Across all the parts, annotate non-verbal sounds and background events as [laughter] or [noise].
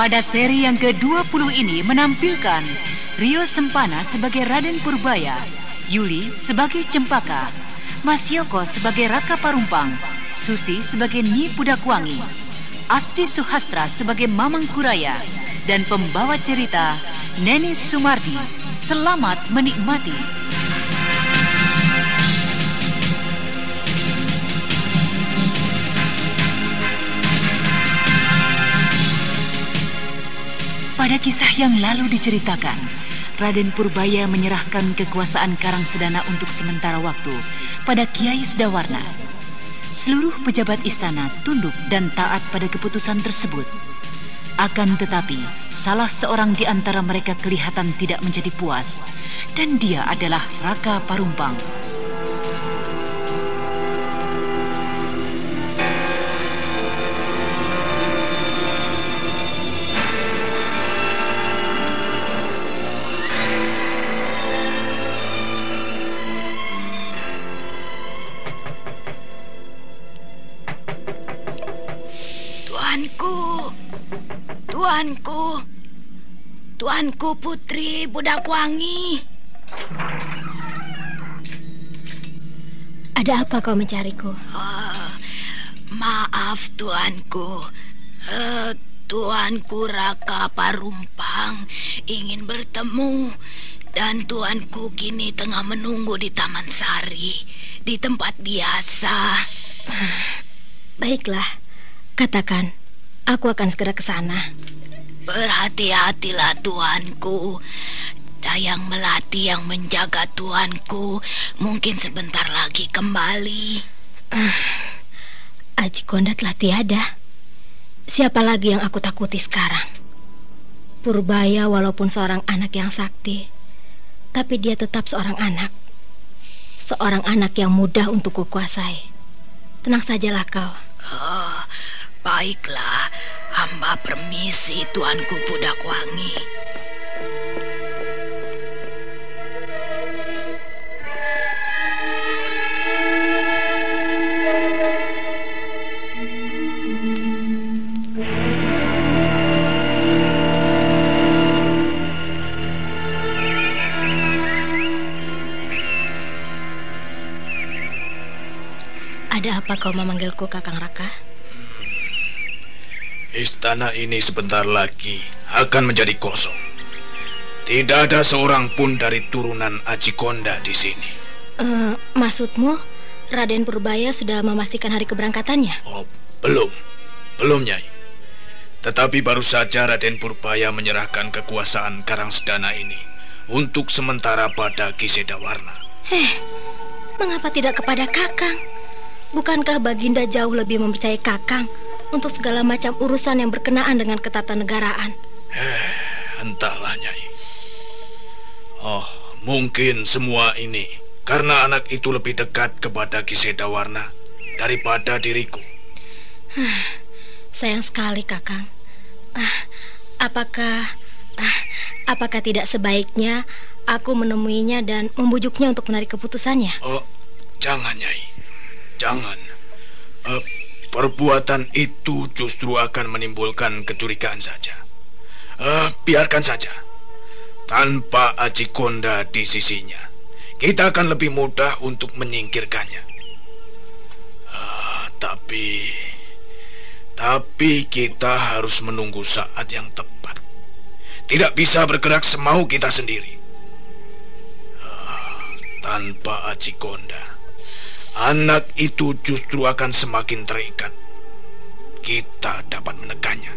Pada seri yang ke-20 ini menampilkan Rio Sempana sebagai Raden Purbaya, Yuli sebagai Cempaka, Mas Yoko sebagai Raka Parumpang, Susi sebagai Ni Pudakwangi, Asdi Suhastra sebagai Mamang Kuraya, dan pembawa cerita Neni Sumardi. Selamat menikmati. Pada kisah yang lalu diceritakan, Raden Purbaya menyerahkan kekuasaan Karang Sedana untuk sementara waktu pada Kiai Sedawarna. Seluruh pejabat istana tunduk dan taat pada keputusan tersebut. Akan tetapi, salah seorang di antara mereka kelihatan tidak menjadi puas, dan dia adalah Raka Parumpang. Tuanku putri budak wangi. Ada apa kau mencariku? Ah, maaf tuanku, Eh, tuanku Raka Parumpang ingin bertemu dan tuanku kini tengah menunggu di Taman Sari di tempat biasa. Baiklah, katakan. Aku akan segera ke sana. Berhati-hatilah tuanku. Dayang Melati yang menjaga tuanku mungkin sebentar lagi kembali. Aji Konda telah tiada. Siapa lagi yang aku takuti sekarang? Purbaya walaupun seorang anak yang sakti, tapi dia tetap seorang anak. Seorang anak yang mudah untuk kukuasai. Tenang sajalah kau. Oh, baiklah, hamba permisi tuanku budak wangi. Ada apa kau memanggilku Kakang Raka? Istana ini sebentar lagi akan menjadi kosong. Tidak ada seorang pun dari turunan Aji Konda di sini. Eh, maksudmu Raden Purbaya sudah memastikan hari keberangkatannya? Oh, belum. Belum, Nyai. Tetapi baru saja Raden Purbaya menyerahkan kekuasaan Karangsedana ini untuk sementara pada Kisedawarna. Heh, mengapa tidak kepada Kakang? Bukankah Baginda jauh lebih mempercayai Kakang untuk segala macam urusan yang berkenaan dengan ketatanegaraan? Entahlah, Nyai. Oh, mungkin semua ini karena anak itu lebih dekat kepada Kisedawarna daripada diriku. Sayang sekali, Kakang. Ah, apakah ah, apakah tidak sebaiknya aku menemuinya dan membujuknya untuk menarik keputusannya? Oh, jangan, Nyai. Jangan. Eh, perbuatan itu justru akan menimbulkan kecurigaan saja. Eh, biarkan saja. Tanpa Aji Konda di sisinya, kita akan lebih mudah untuk menyingkirkannya. Ah, tapi, tapi kita harus menunggu saat yang tepat. Tidak bisa bergerak semau kita sendiri. Ah, tanpa Aji Konda, anak itu justru akan semakin terikat. Kita dapat menekannya.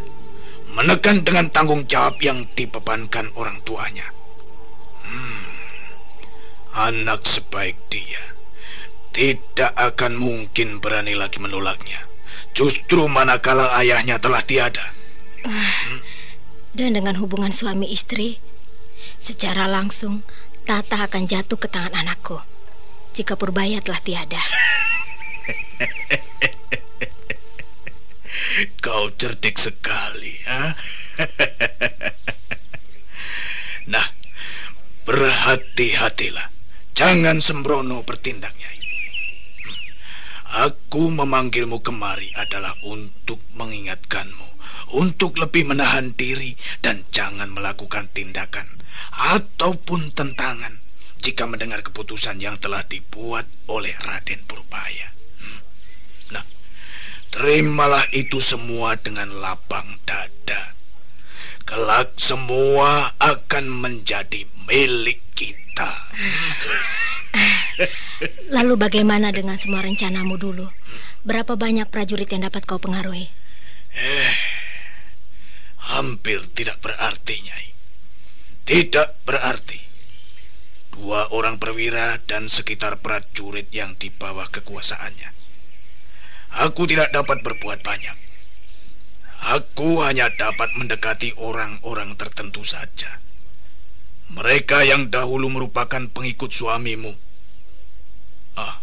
Menekan dengan tanggung jawab yang dibebankan orang tuanya. Hmm, anak sebaik dia tidak akan mungkin berani lagi menolaknya. Justru manakala ayahnya telah tiada. Dan dengan hubungan suami istri, secara langsung Tata akan jatuh ke tangan anakku jika Purbaya telah tiada. [laughs] Kau cerdik sekali, ha? [laughs] nah, berhati-hatilah. Jangan sembrono bertindaknya. Hmm. Aku memanggilmu kemari adalah untuk mengingatkanmu, untuk lebih menahan diri dan jangan melakukan tindakan ataupun tentangan jika mendengar keputusan yang telah dibuat oleh Raden Purbaya. Hmm. Nah, terimalah itu semua dengan lapang dada. Kelak semua akan menjadi milik kita. [laughs] Lalu bagaimana dengan semua rencanamu dulu? Berapa banyak prajurit yang dapat kau pengaruhi? Eh, hampir tidak berarti, Nyai. Tidak berarti. Dua orang perwira dan sekitar prajurit yang di bawah kekuasaannya. Aku tidak dapat berbuat banyak. Aku hanya dapat mendekati orang-orang tertentu saja. Mereka yang dahulu merupakan pengikut suamimu. Ah,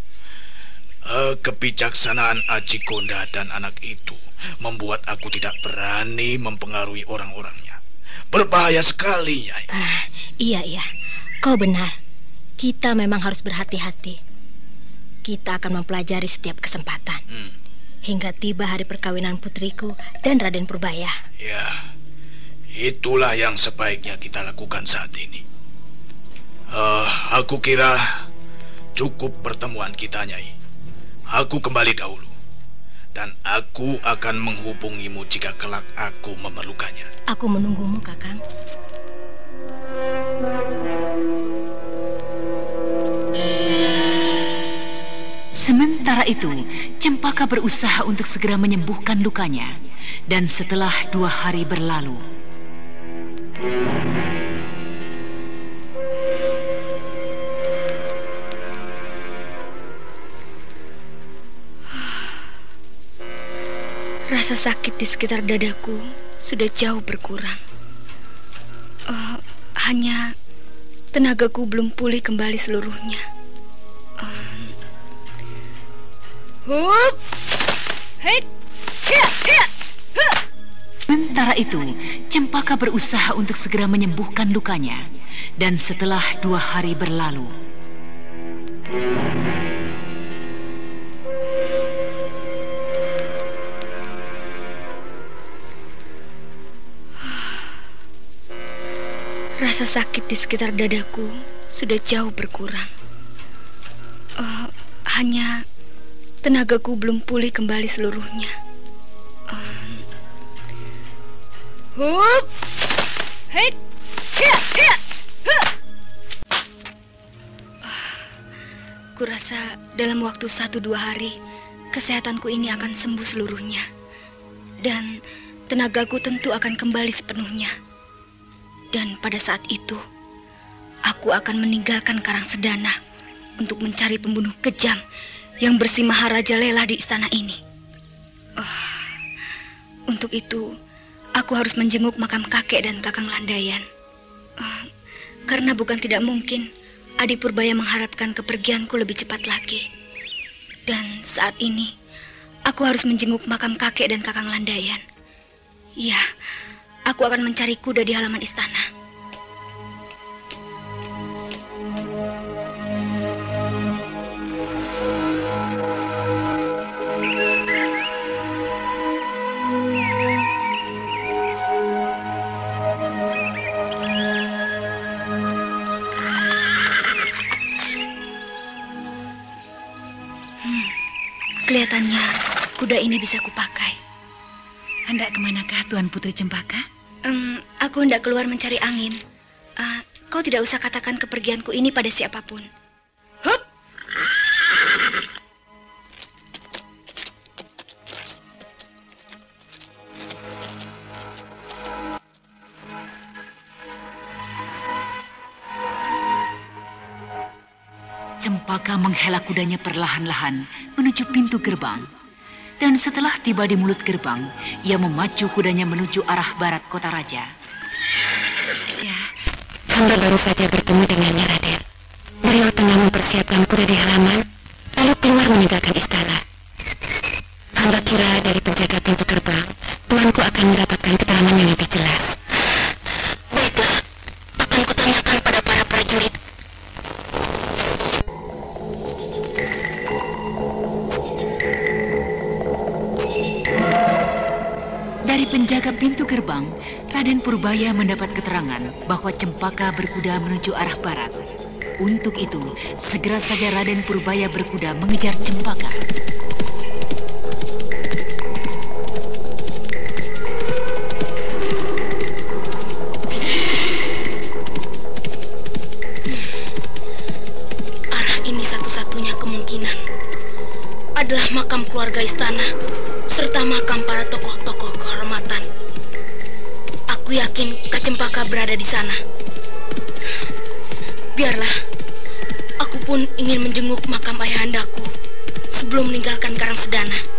uh, kebijaksanaan Aji Konda dan anak itu membuat aku tidak berani mempengaruhi orang-orangnya. Berbahaya sekali, Nyai. Ah, iya, iya. Kau benar. Kita memang harus berhati-hati. Kita akan mempelajari setiap kesempatan. Hmm. Hingga tiba hari perkawinan putriku dan Raden Purbaya. Ya, Itulah yang sebaiknya kita lakukan saat ini. Uh, aku kira cukup pertemuan kita, Nyai. Aku kembali dahulu. Dan aku akan menghubungimu jika kelak aku memerlukannya. Aku menunggumu, Kakang. Sementara itu, Cempaka berusaha untuk segera menyembuhkan lukanya. Dan setelah dua hari berlalu, Rasa sakit di sekitar dadaku sudah jauh berkurang. Uh, hanya tenagaku belum pulih kembali seluruhnya. Uh, hup, hei, hiya, hiya, huh. Sementara itu, Cempaka berusaha untuk segera menyembuhkan lukanya. Dan setelah dua hari berlalu... Rasa sakit di sekitar dadaku sudah jauh berkurang. Uh, hanya tenagaku belum pulih kembali seluruhnya. Hup. Hei. Hiya, hiya. Kurasa dalam waktu satu dua hari kesehatanku ini akan sembuh seluruhnya. Dan tenagaku tentu akan kembali sepenuhnya. Dan pada saat itu, aku akan meninggalkan Karang Sedana untuk mencari pembunuh kejam yang bersih Maharaja Lela di istana ini. Uh, untuk itu, Aku harus menjenguk makam kakek dan kakang Landayan. Uh, karena bukan tidak mungkin Adi Purbaya mengharapkan kepergianku lebih cepat lagi. Dan saat ini, aku harus menjenguk makam kakek dan kakang Landayan. Ya, aku akan mencari kuda di halaman istana. Kelihatannya kuda ini bisa kupakai. Hendak ke manakah Tuan Putri Cempaka? Um, aku hendak keluar mencari angin. Uh, kau tidak usah katakan kepergianku ini pada siapa pun. Hup! Menghela kudanya perlahan-lahan menuju pintu gerbang. Dan setelah tiba di mulut gerbang, ia memacu kudanya menuju arah barat kota raja. Ya, hamba baru saja bertemu dengannya, Raden. Beliau tengah mempersiapkan kuda di halaman, lalu keluar meninggalkan istana. Hamba kira dari penjaga pintu gerbang, tuanku akan mendapatkan keterangan yang lebih jelas. Gerbang, Raden Purbaya mendapat keterangan bahwa Cempaka berkuda menuju arah barat. Untuk itu, segera saja Raden Purbaya berkuda mengejar Cempaka. Keluarga istana serta makam para tokoh-tokoh yakin Kacempaka berada di sana. Biarlah, aku pun ingin menjenguk makam ayahandaku sebelum meninggalkan Karang Sedana.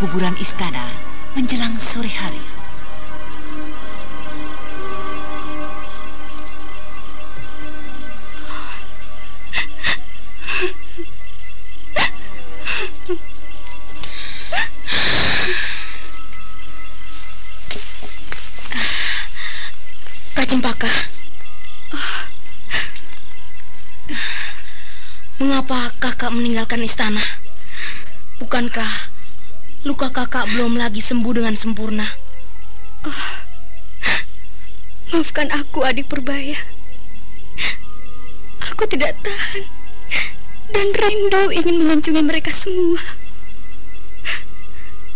Pekuburan istana, menjelang sore hari. Kak. Mengapa kakak meninggalkan istana? Bukankah luka kakak belum lagi sembuh dengan sempurna? Maafkan aku, adik Purbaya. Aku tidak tahan dan rindu ingin mengunjungi mereka semua.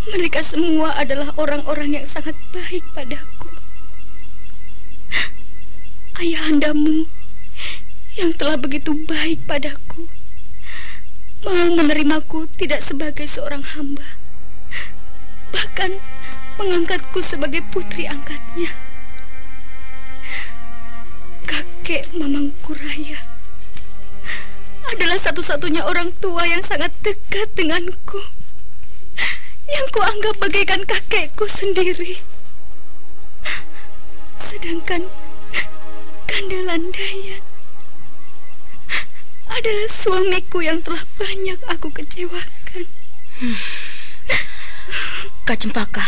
Mereka semua adalah orang-orang yang sangat baik padaku. Ayahandamu yang telah begitu baik padaku mau menerimaku tidak sebagai seorang hamba, bahkan mengangkatku sebagai putri angkatnya. Kakek Mamangku Raya adalah satu-satunya orang tua yang sangat dekat denganku. Yang kuanggap bagaikan kakekku sendiri. Sedangkan Kandalan Dayan adalah suamiku yang telah banyak aku kecewakan. Kak Cempaka,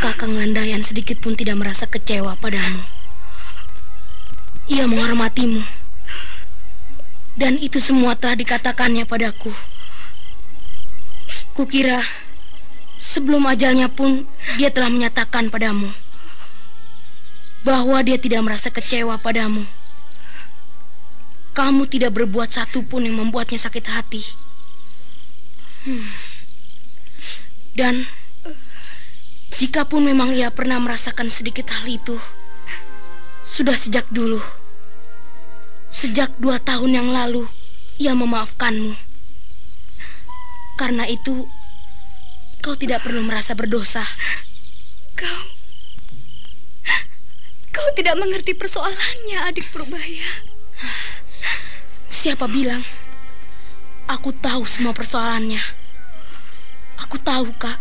Kakang Landayan sedikit pun tidak merasa kecewa padamu. Ia menghormatimu. Dan itu semua telah dikatakannya padaku. Kukira sebelum ajalnya pun dia telah menyatakan padamu bahwa dia tidak merasa kecewa padamu. Kamu tidak berbuat satu pun yang membuatnya sakit hati. Hmm. Dan jikapun memang ia pernah merasakan sedikit hal itu, sudah sejak dulu. Sejak dua tahun yang lalu, ia memaafkanmu. Karena itu, kau tidak perlu merasa berdosa. Kau... Kau tidak mengerti persoalannya, adik Purbaya. Siapa bilang? Aku tahu semua persoalannya. Aku tahu, Kak.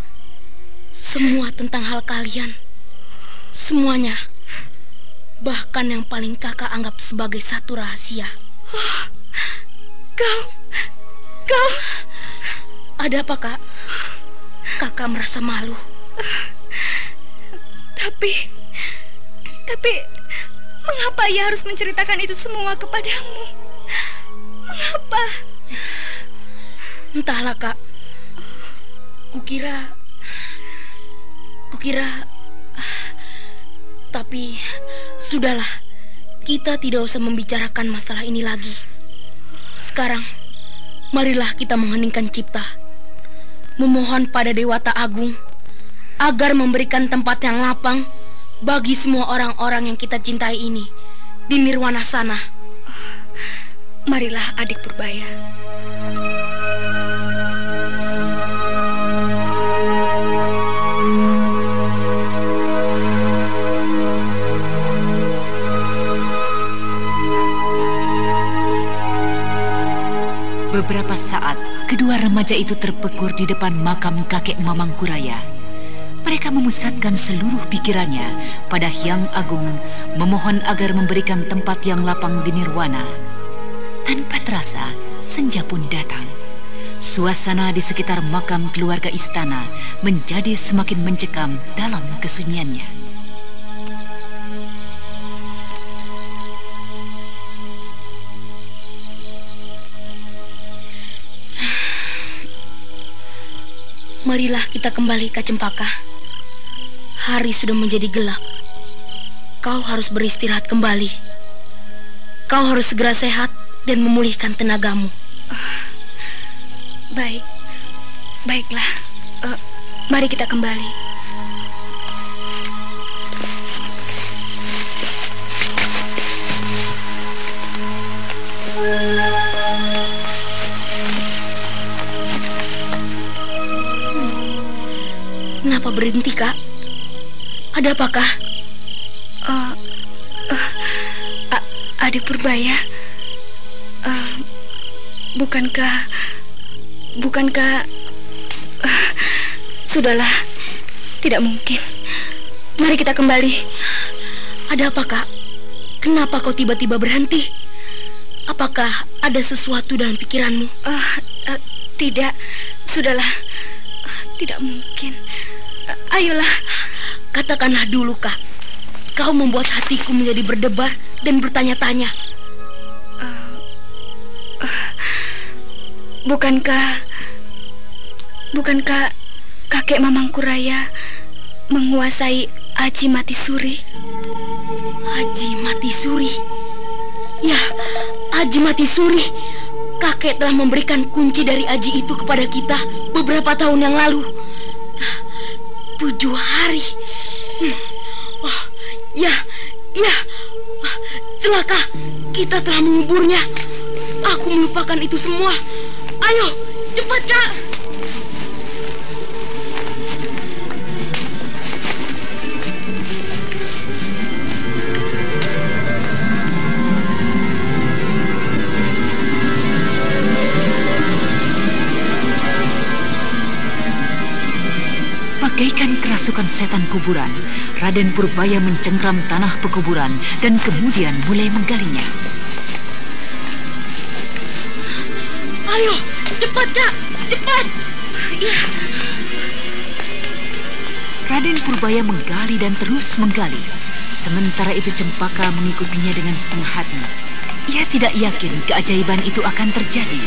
Semua tentang hal kalian. Semuanya. Bahkan yang paling kakak anggap sebagai satu rahasia. Kau... Kau... Ada apa, Kak? Kakak merasa malu. Tapi... Tapi... Mengapa ia harus menceritakan itu semua kepadamu? Mengapa? Entahlah, Kak. Kukira... Kukira... Tapi... Sudahlah. Kita tidak usah membicarakan masalah ini lagi. Sekarang, marilah kita mengheningkan cipta. Memohon pada Dewata Agung agar memberikan tempat yang lapang bagi semua orang-orang yang kita cintai ini di nirwana sana. Marilah adik Purbaya. Beberapa saat, kedua remaja itu terpekur di depan makam kakek Mamang Kuraya. Mereka memusatkan seluruh pikirannya pada Hyang Agung, memohon agar memberikan tempat yang lapang di Nirwana. Tanpa terasa, senja pun datang. Suasana di sekitar makam keluarga istana menjadi semakin mencekam dalam kesunyiannya. Marilah kita kembali ke Cempaka. Hari sudah menjadi gelap. Kau harus beristirahat kembali. Kau harus segera sehat dan memulihkan tenagamu. Uh, baik, baiklah. Uh, mari kita kembali. Kenapa berhenti, Kak? Ada apakah? Uh, uh, adik Purbaya, uh, bukankah, bukankah, uh, sudahlah, tidak mungkin. Mari kita kembali. Ada apa, Kak? Kenapa kau tiba-tiba berhenti? Apakah ada sesuatu dalam pikiranmu? Uh, uh, tidak, sudahlah, uh, tidak mungkin. Ayolah, katakanlah dulu, Kak. Kau membuat hatiku menjadi berdebar dan bertanya-tanya. Uh, uh, bukankah bukankah kakek Mamang Kuraya menguasai Aji Mati Suri? Aji Mati Suri? Ya, Aji Mati Suri. Kakek telah memberikan kunci dari Aji itu kepada kita beberapa tahun yang lalu. Tujuh hari. Hmm. Oh, ya, ya. Celaka, kita telah menguburnya. Aku melupakan itu semua. Ayo, cepat, Kak. Kerasukan setan kuburan, Raden Purbaya mencengkram tanah pekuburan dan kemudian mulai menggalinya. Ayo, cepat kak, cepat! Ya. Raden Purbaya menggali dan terus menggali. Sementara itu Cempaka mengikutinya dengan setengah hati. Ia tidak yakin keajaiban itu akan terjadi.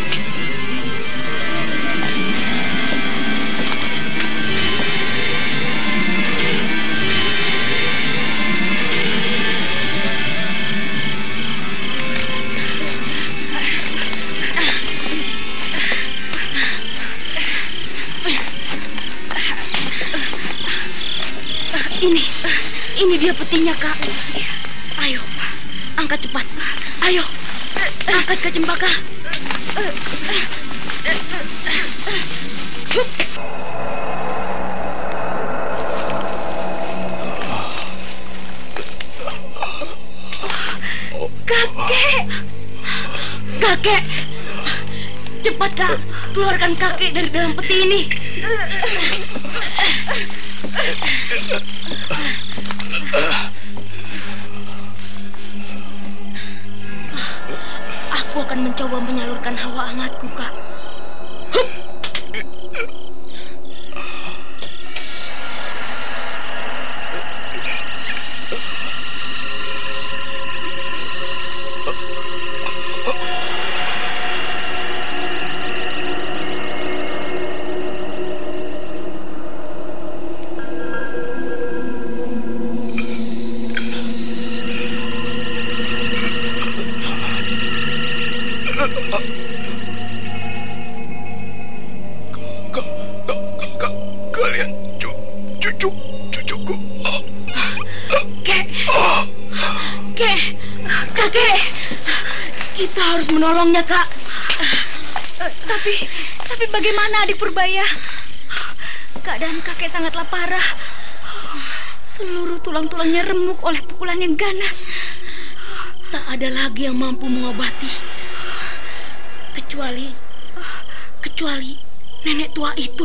Petinya, Kak. Ayo, angkat cepat. Ayo, angkat ke cempaka. Kakek! Kakek! Cepat, Kak. Keluarkan kakek dari dalam peti ini. Mencoba menyalurkan hawa cucu cucuku. Kek, kek, kakek, kita harus menolongnya kak. Tapi, tapi bagaimana adik Purbaya? Keadaan kakek sangatlah parah. Seluruh tulang-tulangnya remuk oleh pukulan yang ganas. Tak ada lagi yang mampu mengobati. Kecuali, kecuali nenek tua itu.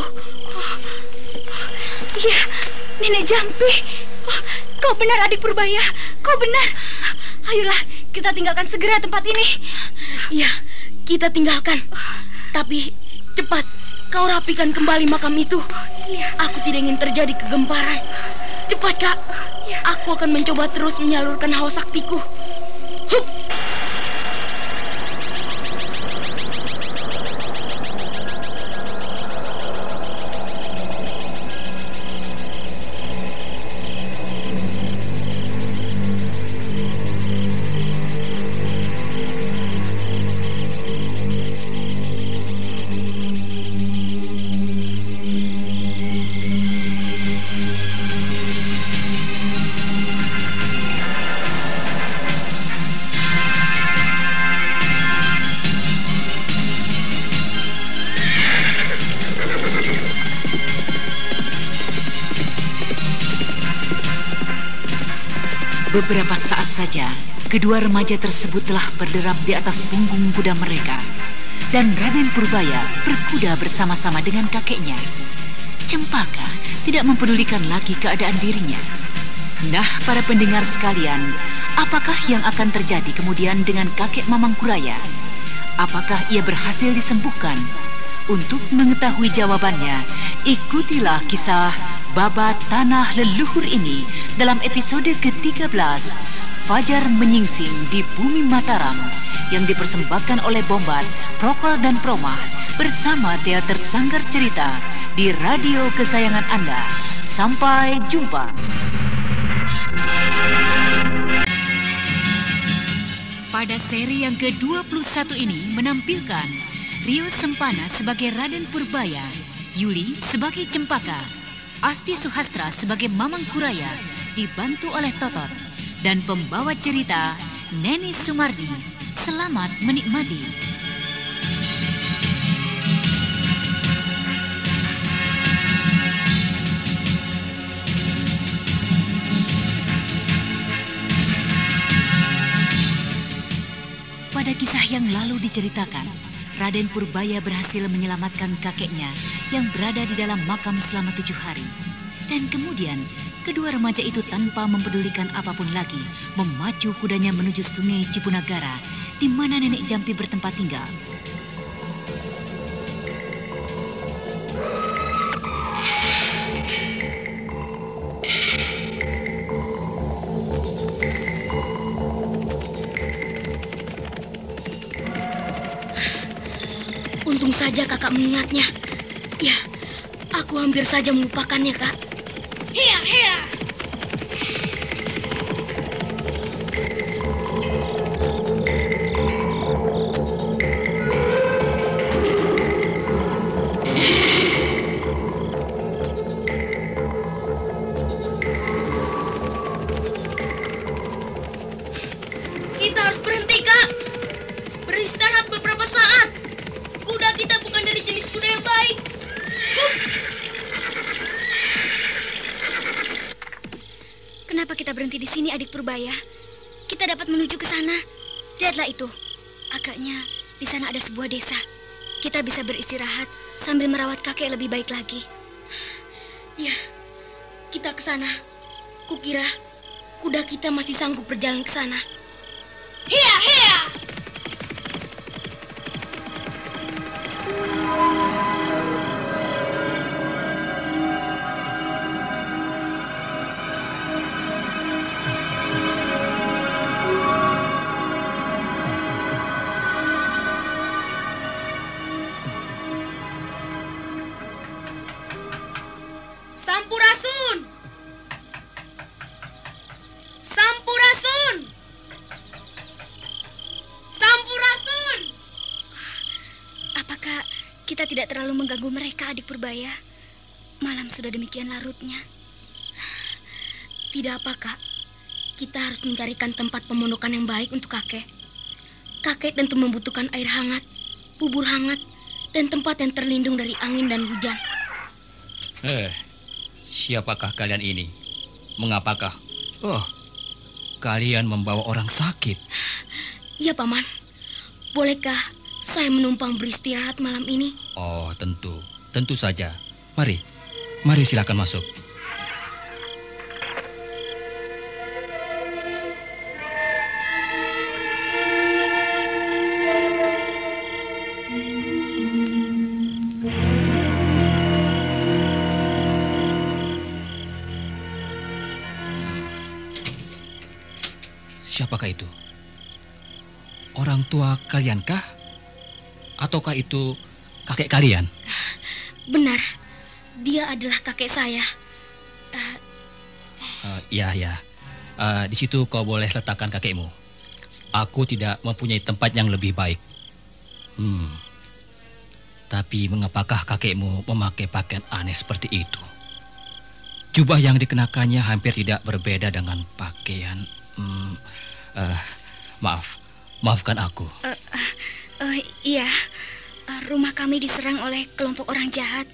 Iya, nenek Jampi. Oh, kau benar adik Purbaya, kau benar. Ayolah, kita tinggalkan segera tempat ini. Iya, kita tinggalkan. Tapi cepat, kau rapikan kembali makam itu. Iya. Aku tidak ingin terjadi kegemparan. Cepat, Kak. Iya. Aku akan mencoba terus menyalurkan hawa saktiku. Hup! Beberapa saat saja, kedua remaja tersebut telah berderap di atas punggung kuda mereka. Dan Raden Purbaya berkuda bersama-sama dengan kakeknya. Cempaka tidak mempedulikan lagi keadaan dirinya. Nah, para pendengar sekalian, apakah yang akan terjadi kemudian dengan kakek Mamang Kuraya? Apakah ia berhasil disembuhkan? Untuk mengetahui jawabannya, ikutilah kisah babat tanah leluhur ini dalam episode ke-13 Fajar Menyingsing di Bumi Mataram yang dipersembahkan oleh Bombat, Prokol dan Promah bersama Teater Sanggar Cerita di radio kesayangan Anda. Sampai jumpa. Pada seri yang ke-21 ini menampilkan Rio Sempana sebagai Raden Purbaya, Yuli sebagai Cempaka, Asti Suhastra sebagai Mamang Kuraya dibantu oleh Totot dan pembawa cerita Neni Sumardi. Selamat menikmati. Pada kisah yang lalu diceritakan, Raden Purbaya berhasil menyelamatkan kakeknya yang berada di dalam makam selama tujuh hari. Dan kemudian, kedua remaja itu tanpa mempedulikan apa pun lagi, memacu kudanya menuju sungai Cipunagara, di mana nenek Jampi bertempat tinggal. Untung saja kakak mengingatnya. Hampir saja melupakannya, kak. Berhenti di sini, adik Purbaya? Kita dapat menuju ke sana. Lihatlah itu. Agaknya di sana ada sebuah desa. Kita bisa beristirahat sambil merawat kakek lebih baik lagi. Ya, kita ke sana. Kukira kuda kita masih sanggup berjalan ke sana. Hea! Sampurasun! Mengganggu mereka, adik Purbaya? Malam sudah demikian larutnya. Tidak apa, Kak. Kita harus mencarikan tempat pemondokan yang baik untuk kakek. kakek tentu membutuhkan air hangat, bubur hangat, dan tempat yang terlindung dari angin dan hujan. Eh, siapakah kalian ini? Mengapakah? Oh, kalian membawa orang sakit. Iya, Paman. Bolehkah saya menumpang beristirahat malam ini? Oh, tentu. Tentu saja. Mari. Mari silakan masuk. Siapakah itu? Orang tua kalian kah? Ataukah itu kakek kalian? Benar, dia adalah kakek saya. Uh, ya, ya. Uh, di situ kau boleh letakkan kakekmu. Aku tidak mempunyai tempat yang lebih baik. Hmm. Tapi mengapakah kakekmu memakai pakaian aneh seperti itu? Jubah yang dikenakannya hampir tidak berbeda dengan pakaian. Hmm, uh, maaf, maafkan aku. Uh, uh, uh, iya, uh, rumah kami diserang oleh kelompok orang jahat.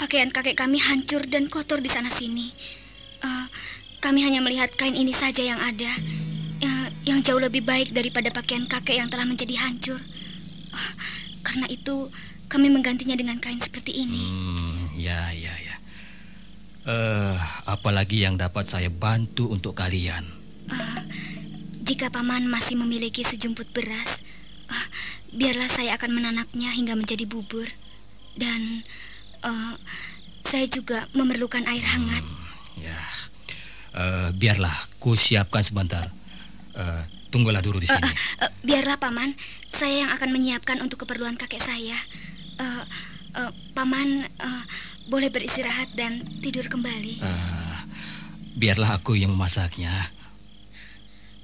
Pakaian kakek kami hancur dan kotor di sana sini. Uh, kami hanya melihat kain ini saja yang ada, uh, yang jauh lebih baik daripada pakaian kakek yang telah menjadi hancur. Uh, karena itu kami menggantinya dengan kain seperti ini. Hmm, ya, ya, ya. Uh, apalagi yang dapat saya bantu untuk kalian? Uh, jika paman masih memiliki sejumput beras, biarlah saya akan menanamnya hingga menjadi bubur. Dan uh, saya juga memerlukan air hangat. Hmm, ya, uh, biarlah ku siapkan sebentar. Uh, tunggulah dulu di sini. Uh, uh, uh, biarlah paman, saya yang akan menyiapkan untuk keperluan kakek saya. Uh, uh, paman. Uh, boleh beristirahat dan tidur kembali. Uh, biarlah aku yang memasaknya.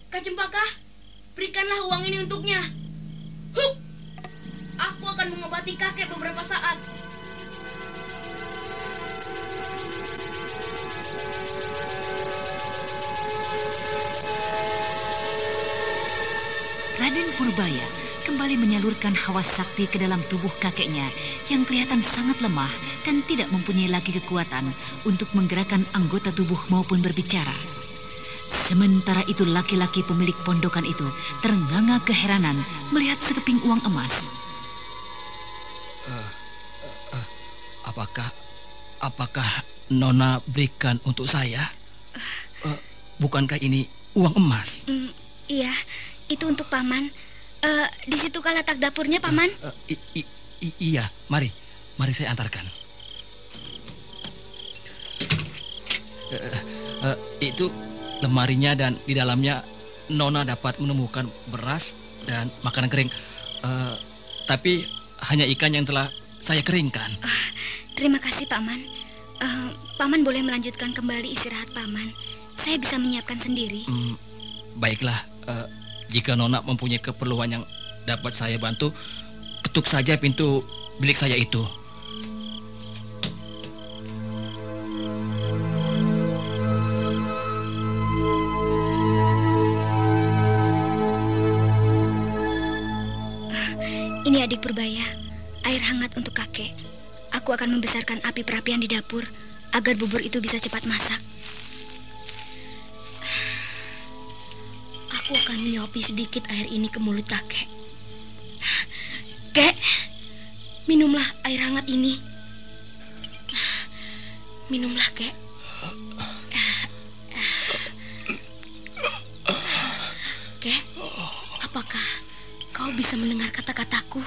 Kak Cempaka, berikanlah uang ini untuknya. Aku akan mengobati kakek beberapa saat. Raden Purbaya kembali menyalurkan hawa sakti ke dalam tubuh kakeknya yang kelihatan sangat lemah dan tidak mempunyai lagi kekuatan untuk menggerakkan anggota tubuh maupun berbicara. Sementara itu laki-laki pemilik pondokan itu terenganga keheranan melihat sekeping uang emas. Uh, uh, uh, apakah apakah Nona berikan untuk saya? Uh, bukankah ini uang emas? Mm, iya, itu untuk paman. Uh, di situ kan letak dapurnya, Paman? Uh, uh, i, i, i, iya, mari. Mari saya antarkan. Uh, uh, itu lemarinya dan di dalamnya Nona dapat menemukan beras dan makanan kering. Uh, tapi hanya ikan yang telah saya keringkan. Uh, terima kasih, Paman. Uh, Paman boleh melanjutkan kembali istirahat Paman. Saya bisa menyiapkan sendiri. Um, baiklah. Uh, jika Nona mempunyai keperluan yang dapat saya bantu, ketuk saja pintu bilik saya itu. Aku akan membesarkan api perapian di dapur agar bubur itu bisa cepat masak. Aku akan menyuapi sedikit air ini ke mulut kakek. Kek, minumlah air hangat ini. Minumlah, kek. Kek, apakah kau bisa mendengar kata-kataku?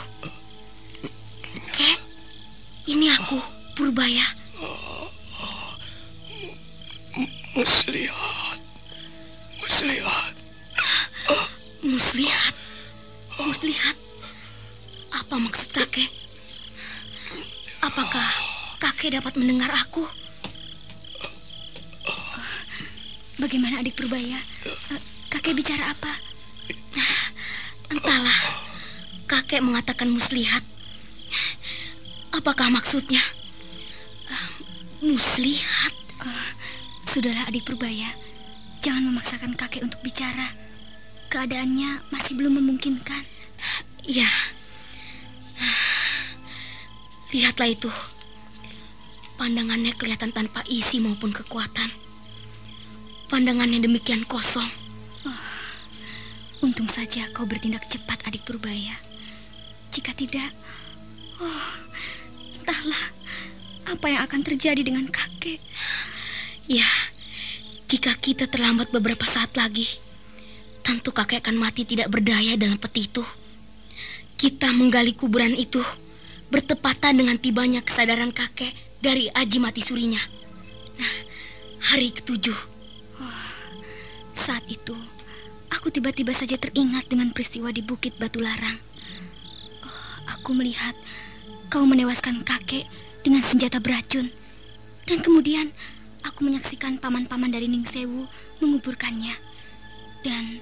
Maksudnya? Muslihat. Sudahlah adik Purbaya. Jangan memaksakan kakek untuk bicara keadaannya masih belum memungkinkan. Ya. Lihatlah itu. Pandangannya kelihatan tanpa isi maupun kekuatan. Pandangannya demikian kosong. Oh, untung saja kau bertindak cepat, adik Purbaya. Jika tidak, oh, entahlah apa yang akan terjadi dengan kakek. Ya, jika kita terlambat beberapa saat lagi, tentu kakek akan mati tidak berdaya dalam peti itu. Kita menggali kuburan itu bertepatan dengan tibanya kesadaran kakek dari aji mati surinya. Nah, hari ketujuh. Oh, saat itu, aku tiba-tiba saja teringat dengan peristiwa di Bukit Batu Larang. Oh, aku melihat kau menewaskan kakek dengan senjata beracun. Dan kemudian aku menyaksikan paman-paman dari Ningsewu menguburkannya. Dan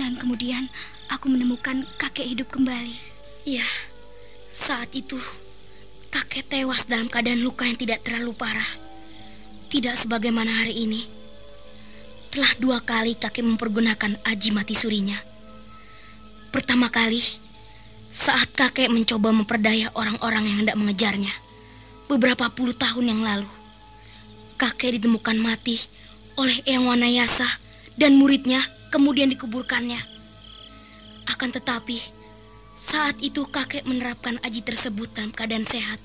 dan kemudian aku menemukan kakek hidup kembali. Ya, saat itu, kakek tewas dalam keadaan luka yang tidak terlalu parah. Tidak sebagaimana hari ini. Telah dua kali kakek mempergunakan aji mati surinya. Pertama kali, saat kakek mencoba memperdaya orang-orang yang hendak mengejarnya. Beberapa puluh tahun yang lalu, kakek ditemukan mati oleh Eyang Wanayasa dan muridnya kemudian dikuburkannya. Akan tetapi, saat itu kakek menerapkan aji tersebut dalam keadaan sehat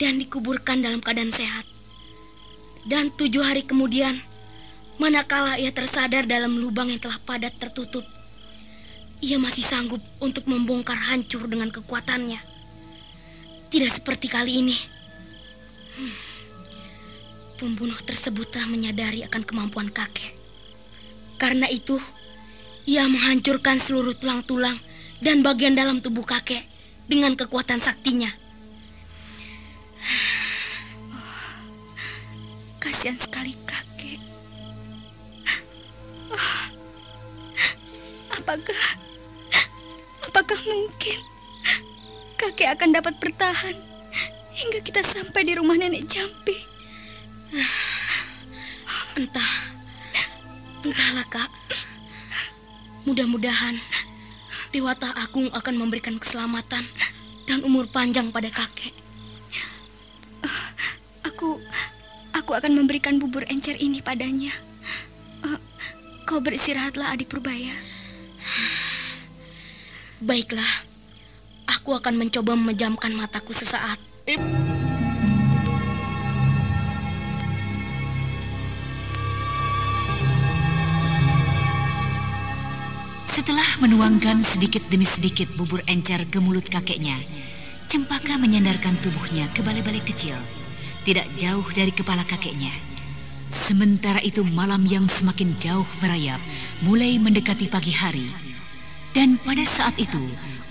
dan dikuburkan dalam keadaan sehat. Dan tujuh hari kemudian, manakala ia tersadar dalam lubang yang telah padat tertutup, ia masih sanggup untuk membongkar hancur dengan kekuatannya. Tidak seperti kali ini. Hmm. Pembunuh tersebut telah menyadari akan kemampuan kakek. Karena itu, ia menghancurkan seluruh tulang-tulang dan bagian dalam tubuh kakek dengan kekuatan saktinya. [sighs] Kasihan sekali kakek. [sighs] Apakah apakah mungkin kakek akan dapat bertahan hingga kita sampai di rumah nenek Jampi? Entah, entahlah kak. Mudah-mudahan Dewata Agung akan memberikan keselamatan dan umur panjang pada kakek. Uh, aku, aku akan memberikan bubur encer ini padanya. Uh, kau beristirahatlah adik Purbaya. Baiklah, aku akan mencoba memejamkan mataku sesaat. Setelah menuangkan sedikit demi sedikit bubur encer ke mulut kakeknya, Cempaka menyandarkan tubuhnya ke balai-balai kecil, tidak jauh dari kepala kakeknya. Sementara itu malam yang semakin jauh merayap, mulai mendekati pagi hari. Dan pada saat itu,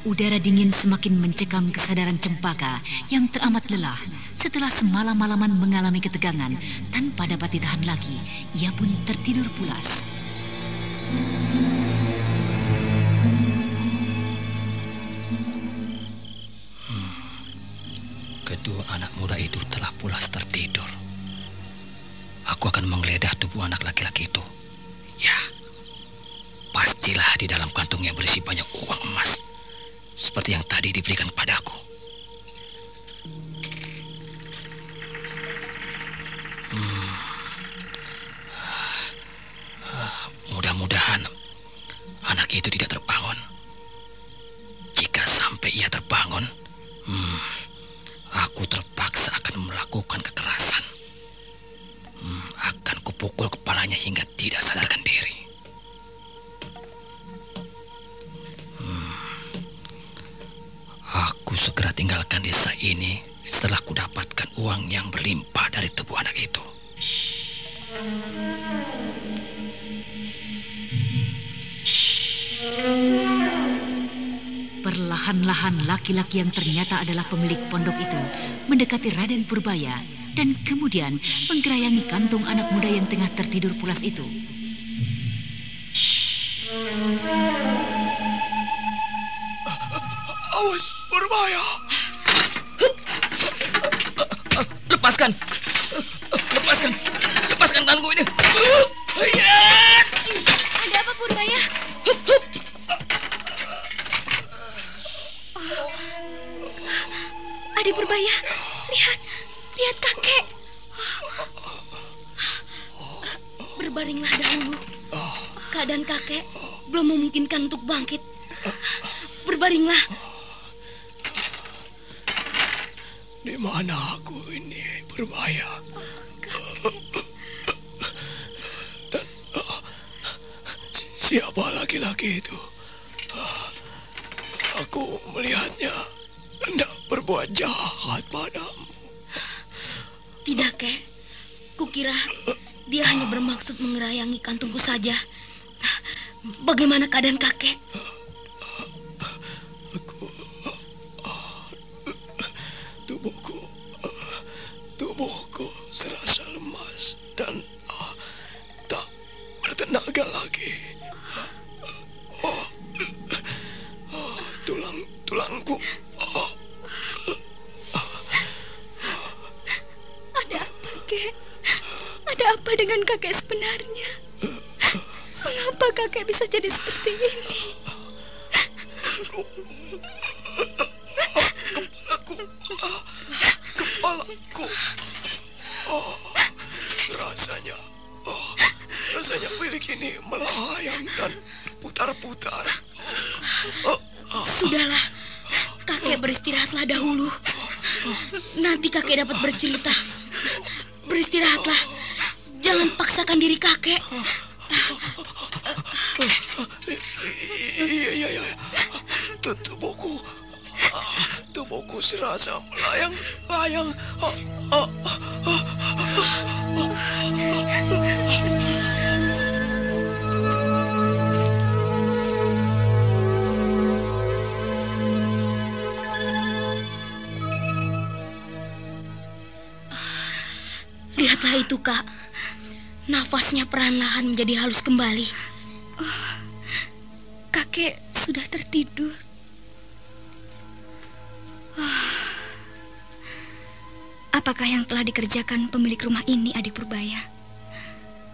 udara dingin semakin mencekam kesadaran Cempaka yang teramat lelah setelah semalam-malaman mengalami ketegangan tanpa dapat ditahan lagi. Ia pun tertidur pulas. kedua anak muda itu telah pulas tertidur. Aku akan menggeledah tubuh anak laki-laki itu. Ya, pastilah di dalam kantongnya berisi banyak uang emas. Seperti yang tadi diberikan padaku. Hmm. Mudah-mudahan anak itu tidak terbangun. Jika sampai ia terbangun, hmm, Aku terpaksa akan melakukan kekerasan. Hmm, akan kupukul kepalanya hingga tidak sadarkan diri. Aku segera tinggalkan desa ini setelah kudapatkan uang yang berlimpah dari tubuh anak itu. Perlahan-lahan laki-laki yang ternyata adalah pemilik pondok itu mendekati Raden Purbaya dan kemudian menggerayangi kantung anak muda yang tengah tertidur pulas itu. Purbaya. Lepaskan. Lepaskan. Lepaskan tanganku ini. Ada apa Purbaya? Oh. Adik Purbaya, lihat. Lihat kakek. Berbaringlah dahulu. Keadaan kakek belum memungkinkan untuk bangkit. Lihatlah itu, Kak. Nafasnya perlahan menjadi halus kembali. Kakek sudah tertidur. Ah. Apakah yang telah dikerjakan pemilik rumah ini, Adik Purbaya?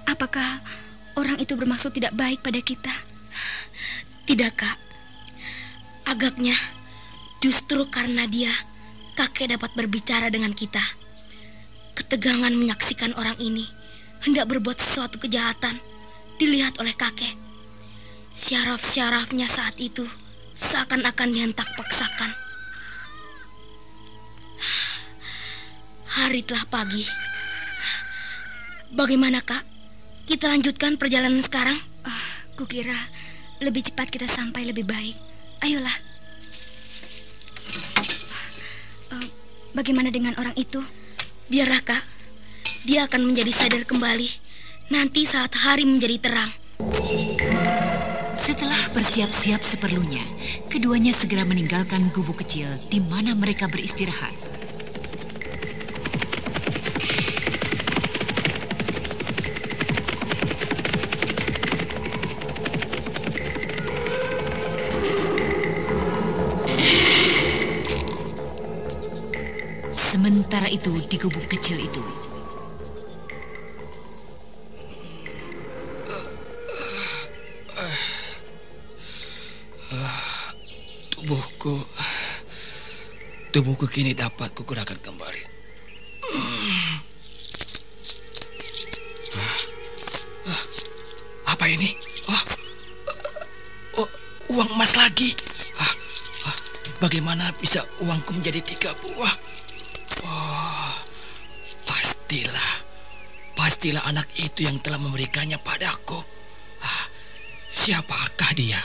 Apakah orang itu bermaksud tidak baik pada kita? Tidak, Kak. Agaknya justru karena dia, kakek dapat berbicara dengan kita. Ketegangan menyaksikan orang ini hendak berbuat sesuatu kejahatan dilihat oleh kakek. Syaraf-syarafnya saat itu seakan-akan dihentak paksakan. Hari telah pagi. Bagaimana, Kak? Kita lanjutkan perjalanan sekarang? Ah, kukira lebih cepat kita sampai lebih baik. Ayolah. Eh, bagaimana dengan orang itu? Biarlah, Kak. Dia akan menjadi sadar kembali nanti saat hari menjadi terang. Setelah bersiap-siap seperlunya, keduanya segera meninggalkan gubuk kecil di mana mereka beristirahat. Sementara itu di gubuk kecil itu, tubuhku, tubuhku kini dapat kugerakkan kembali. Apa ini? Oh, oh, uang emas lagi. Ah, ah, bagaimana bisa uangku menjadi tiga buah? Pastilah anak itu yang telah memberikannya padaku. Ah, siapakah dia?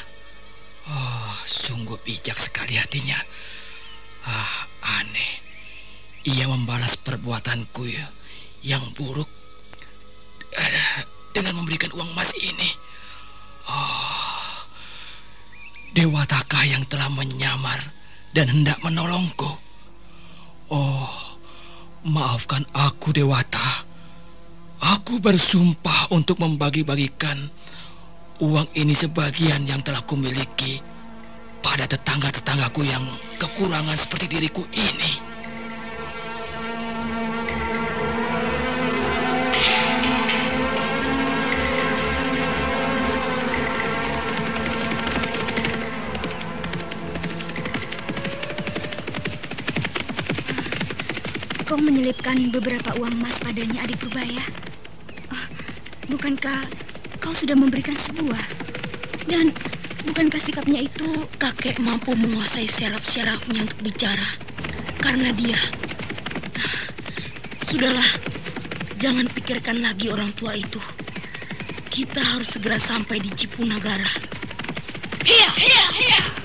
Oh, sungguh bijak sekali hatinya. Ah, aneh. Ia membalas perbuatanku ya, yang buruk eh, dengan memberikan uang emas ini. Oh, dewatakah yang telah menyamar dan hendak menolongku? Oh, maafkan aku Dewata. Aku bersumpah untuk membagi-bagikan uang ini sebagian yang telah kumiliki pada tetangga-tetanggaku yang kekurangan seperti diriku ini. kau menyelipkan beberapa uang emas padanya adik Purbaya? Bukankah kau sudah memberikan sebuah? Dan bukankah sikapnya itu... Kakek mampu menguasai syaraf-syarafnya untuk bicara. Karena dia... Sudahlah, jangan pikirkan lagi orang tua itu. Kita harus segera sampai di Cipunagara. Hiya, hiya, hiya!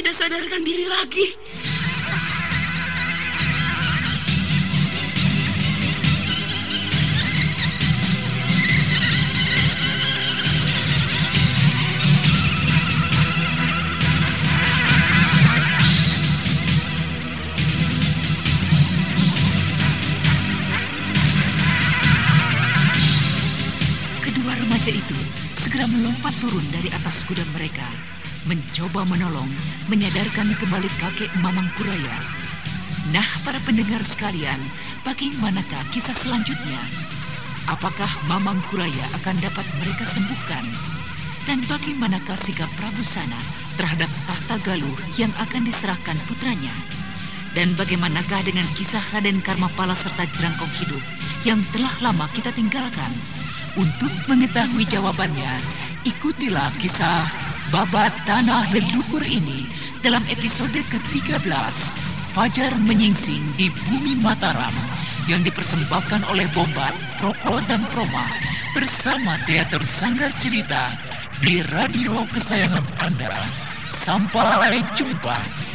Tidak sadarkan diri lagi. Kedua remaja itu segera melompat turun dari atas kuda mereka, mencoba menolong, menyadarkan kembali kakek Mamang Kuraya. Nah, para pendengar sekalian, bagaimanakah kisah selanjutnya? Apakah Mamang Kuraya akan dapat mereka sembuhkan? Dan bagaimanakah sikap Prabu Sana terhadap tahta Galuh yang akan diserahkan putranya? Dan bagaimanakah dengan kisah Raden Karmapala serta Jerangkong Hidup yang telah lama kita tinggalkan? Untuk mengetahui jawabannya, ikutilah kisah Babat Tanah Leluhur ini dalam episode ke-13 Fajar Menyingsing di Bumi Mataram yang dipersembahkan oleh Bombat, Proko dan Proma bersama Teater Sanggar Cerita di radio kesayangan Anda. Sampai jumpa.